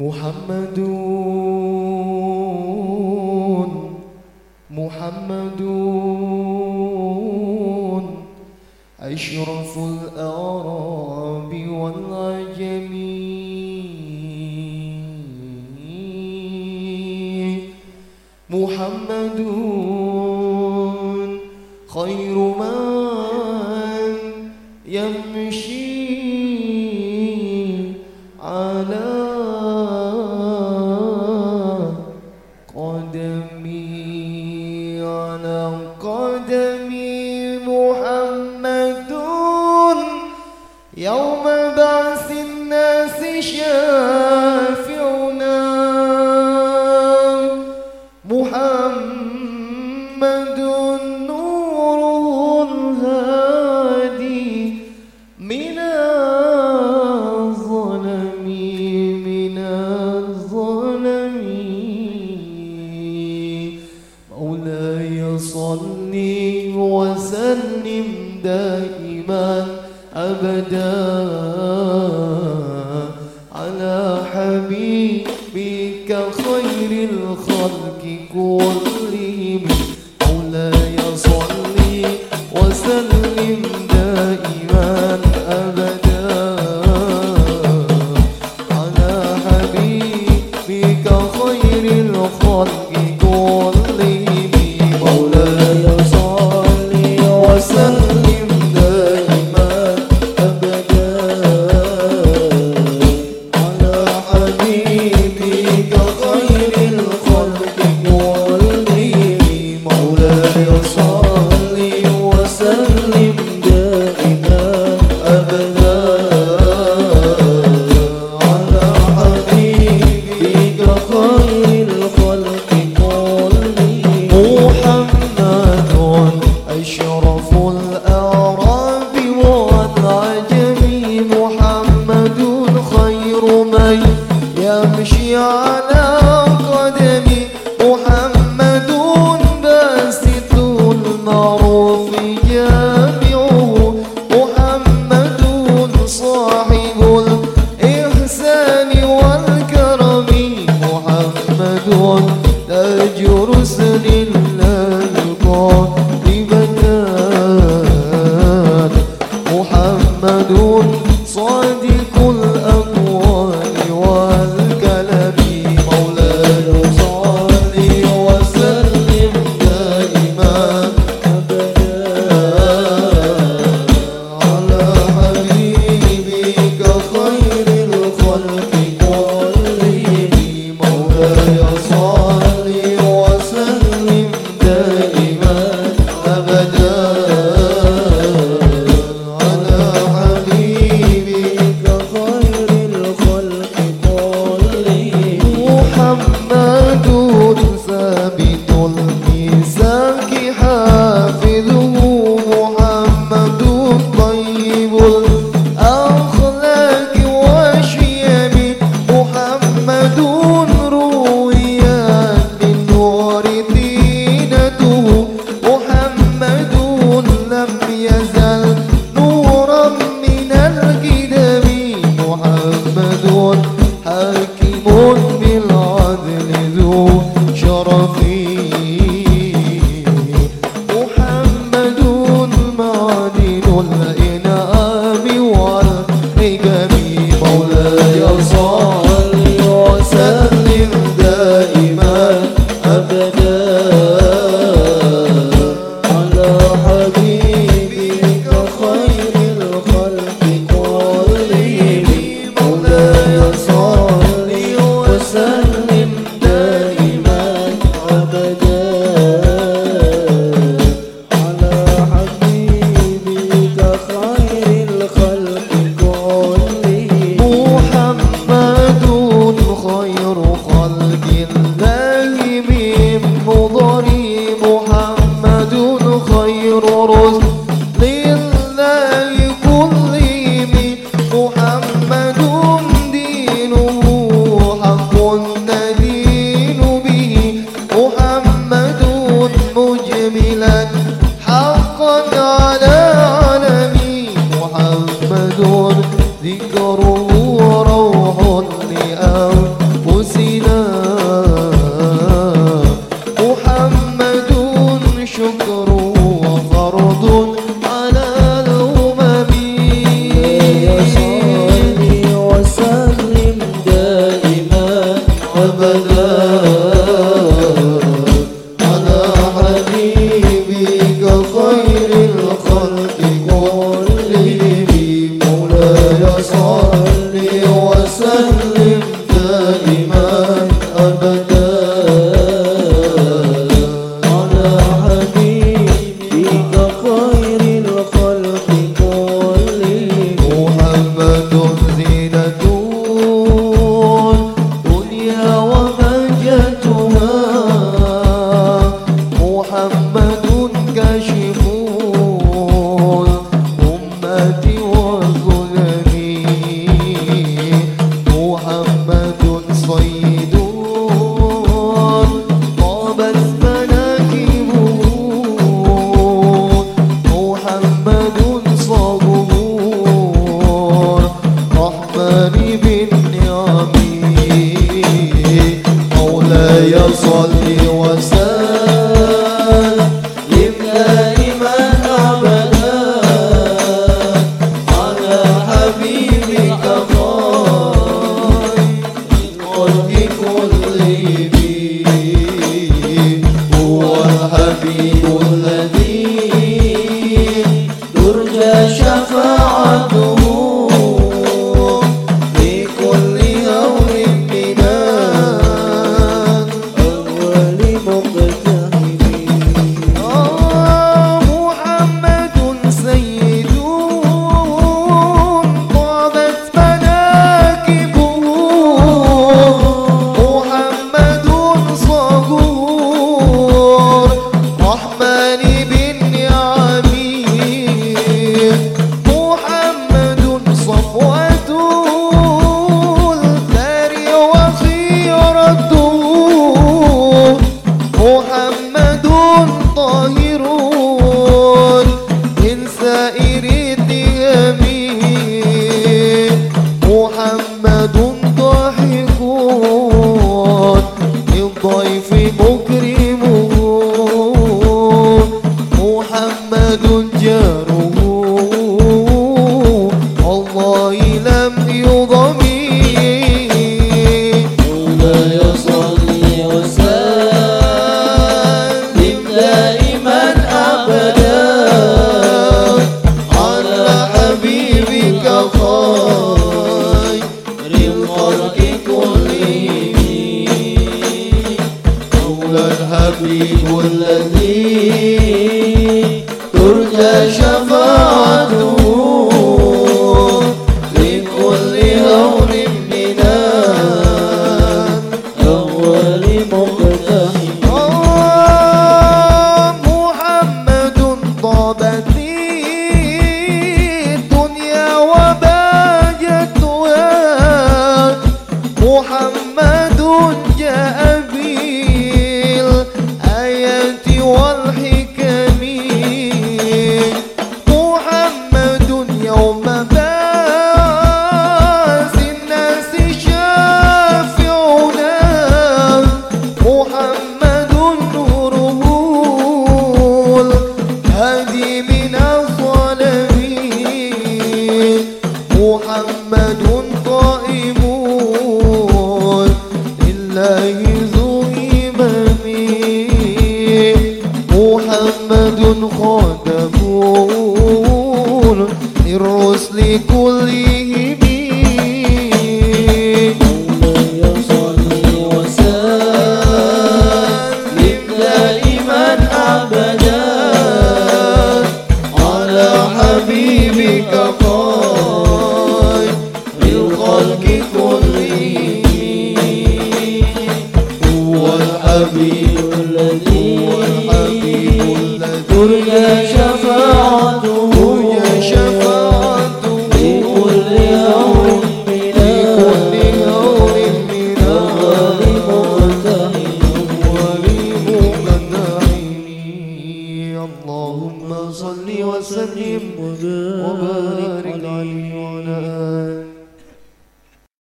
محمد محمد أشرف الأعراب والعجم محمد خير من حبيبك خير الخلق كلهم يمشي على अब مولاي صل وسلم دائما أبدا. على حبيبك خير. الخلق طيب. هو الحبيب viajando.